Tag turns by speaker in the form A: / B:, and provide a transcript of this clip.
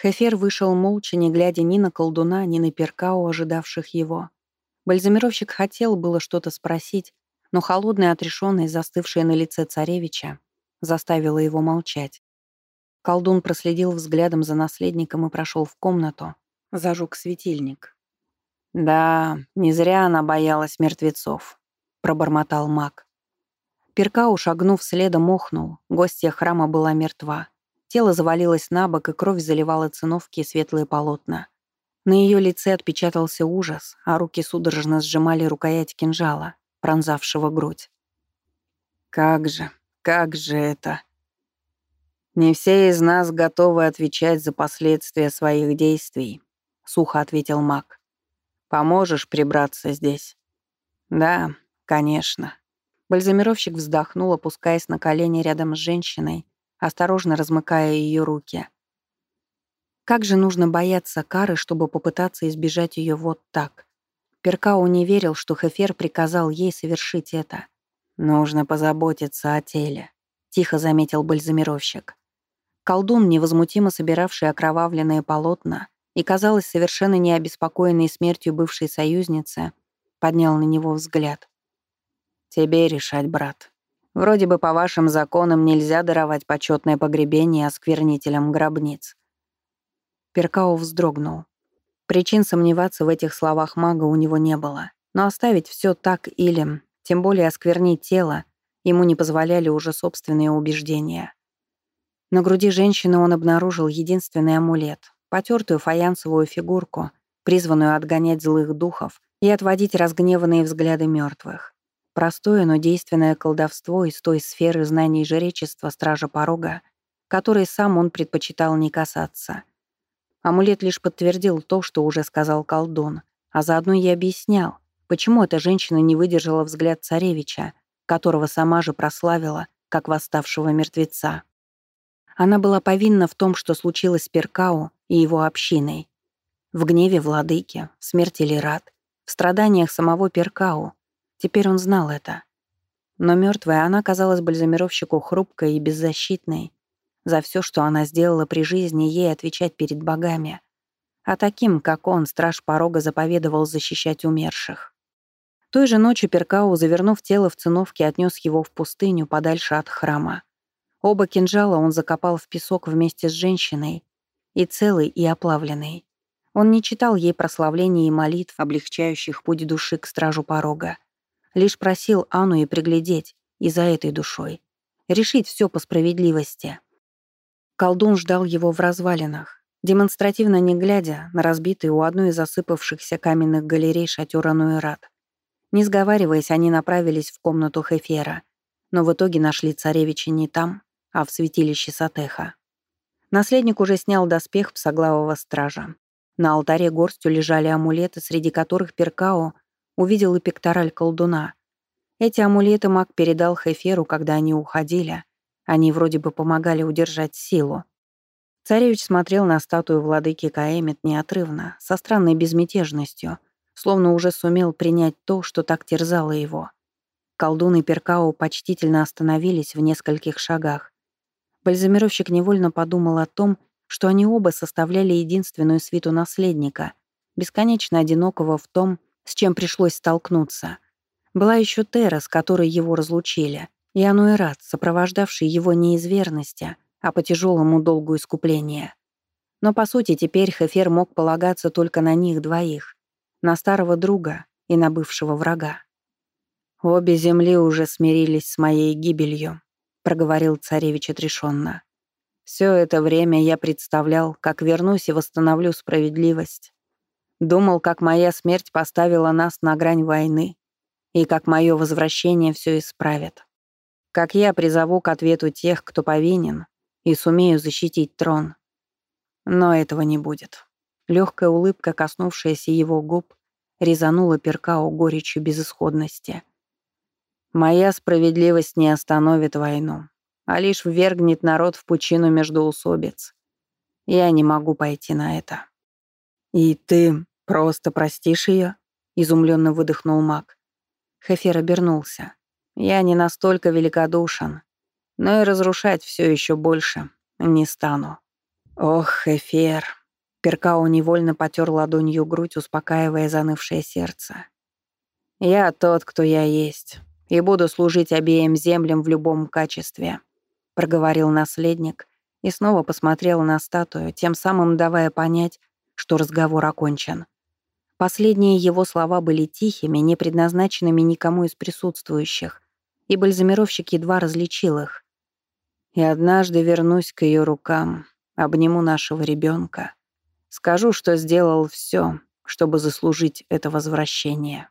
A: Хефер вышел молча, не глядя ни на колдуна, ни на перкау, ожидавших его. Бальзамировщик хотел было что-то спросить, но холодная отрешенность, застывшая на лице царевича, заставила его молчать. Колдун проследил взглядом за наследником и прошел в комнату, зажег светильник. «Да, не зря она боялась мертвецов», — пробормотал маг. Перкау, шагнув следом, охнул. Гостья храма была мертва. Тело завалилось на бок, и кровь заливала циновки и светлые полотна. На ее лице отпечатался ужас, а руки судорожно сжимали рукоять кинжала, пронзавшего грудь. «Как же, как же это?» «Не все из нас готовы отвечать за последствия своих действий», — сухо ответил маг. «Поможешь прибраться здесь?» «Да, конечно». Бальзамировщик вздохнул, опускаясь на колени рядом с женщиной, осторожно размыкая ее руки. Как же нужно бояться кары, чтобы попытаться избежать ее вот так? Перкау не верил, что Хефер приказал ей совершить это. «Нужно позаботиться о теле», — тихо заметил бальзамировщик. Колдун, невозмутимо собиравший окровавленные полотна и, казалось, совершенно не обеспокоенный смертью бывшей союзницы, поднял на него взгляд. «Тебе решать, брат. Вроде бы по вашим законам нельзя даровать почетное погребение осквернителям гробниц». Перкао вздрогнул. Причин сомневаться в этих словах мага у него не было, но оставить все так или, тем более осквернить тело, ему не позволяли уже собственные убеждения. На груди женщины он обнаружил единственный амулет — потертую фаянсовую фигурку, призванную отгонять злых духов и отводить разгневанные взгляды мертвых. Простое, но действенное колдовство из той сферы знаний жречества Стража Порога, которой сам он предпочитал не касаться. Амулет лишь подтвердил то, что уже сказал колдун, а заодно и объяснял, почему эта женщина не выдержала взгляд царевича, которого сама же прославила, как восставшего мертвеца. Она была повинна в том, что случилось с Перкау и его общиной. В гневе владыки, в смерти Лират, в страданиях самого Перкау, Теперь он знал это. Но мертвая она казалась бальзамировщику хрупкой и беззащитной. За все, что она сделала при жизни, ей отвечать перед богами. А таким, как он, страж порога заповедовал защищать умерших. Той же ночью Перкау, завернув тело в циновки, отнес его в пустыню подальше от храма. Оба кинжала он закопал в песок вместе с женщиной, и целый, и оплавленный. Он не читал ей прославлений и молитв, облегчающих путь души к стражу порога. Лишь просил Анну и приглядеть, и за этой душой. Решить все по справедливости. Колдун ждал его в развалинах, демонстративно не глядя на разбитый у одной из засыпавшихся каменных галерей шатер Ануэрат. Не сговариваясь, они направились в комнату Хефера, но в итоге нашли царевича не там, а в святилище Сатеха. Наследник уже снял доспех псоглавого стража. На алтаре горстью лежали амулеты, среди которых Перкао увидел и пектораль колдуна. Эти амулеты маг передал Хеферу, когда они уходили. Они вроде бы помогали удержать силу. Царевич смотрел на статую владыки Каэмит неотрывно, со странной безмятежностью, словно уже сумел принять то, что так терзало его. Колдун и Перкао почтительно остановились в нескольких шагах. Бальзамировщик невольно подумал о том, что они оба составляли единственную свиту наследника, бесконечно одинокого в том, с чем пришлось столкнуться. Была еще Тера, с которой его разлучили, и Ануэрат, сопровождавший его не из верности, а по тяжелому долгу искупления. Но, по сути, теперь Хефер мог полагаться только на них двоих, на старого друга и на бывшего врага. «Обе земли уже смирились с моей гибелью», — проговорил царевич отрешенно. «Все это время я представлял, как вернусь и восстановлю справедливость. Думал, как моя смерть поставила нас на грань войны, и как мое возвращение все исправит. Как я призову к ответу тех, кто повинен, и сумею защитить трон. Но этого не будет. Легкая улыбка, коснувшаяся его губ, резанула Перкао горечью безысходности. «Моя справедливость не остановит войну, а лишь ввергнет народ в пучину междоусобиц. Я не могу пойти на это». «И ты «Просто простишь ее?» — изумленно выдохнул маг. Хефер обернулся. «Я не настолько великодушен, но и разрушать все еще больше не стану». Ох, Эфир. Перкао невольно потер ладонью грудь, успокаивая занывшее сердце. «Я тот, кто я есть, и буду служить обеим землям в любом качестве», — проговорил наследник и снова посмотрел на статую, тем самым давая понять, что разговор окончен. Последние его слова были тихими, не предназначенными никому из присутствующих, и бальзамировщик едва различил их. «И однажды вернусь к ее рукам, обниму нашего ребенка, скажу, что сделал все, чтобы заслужить это возвращение».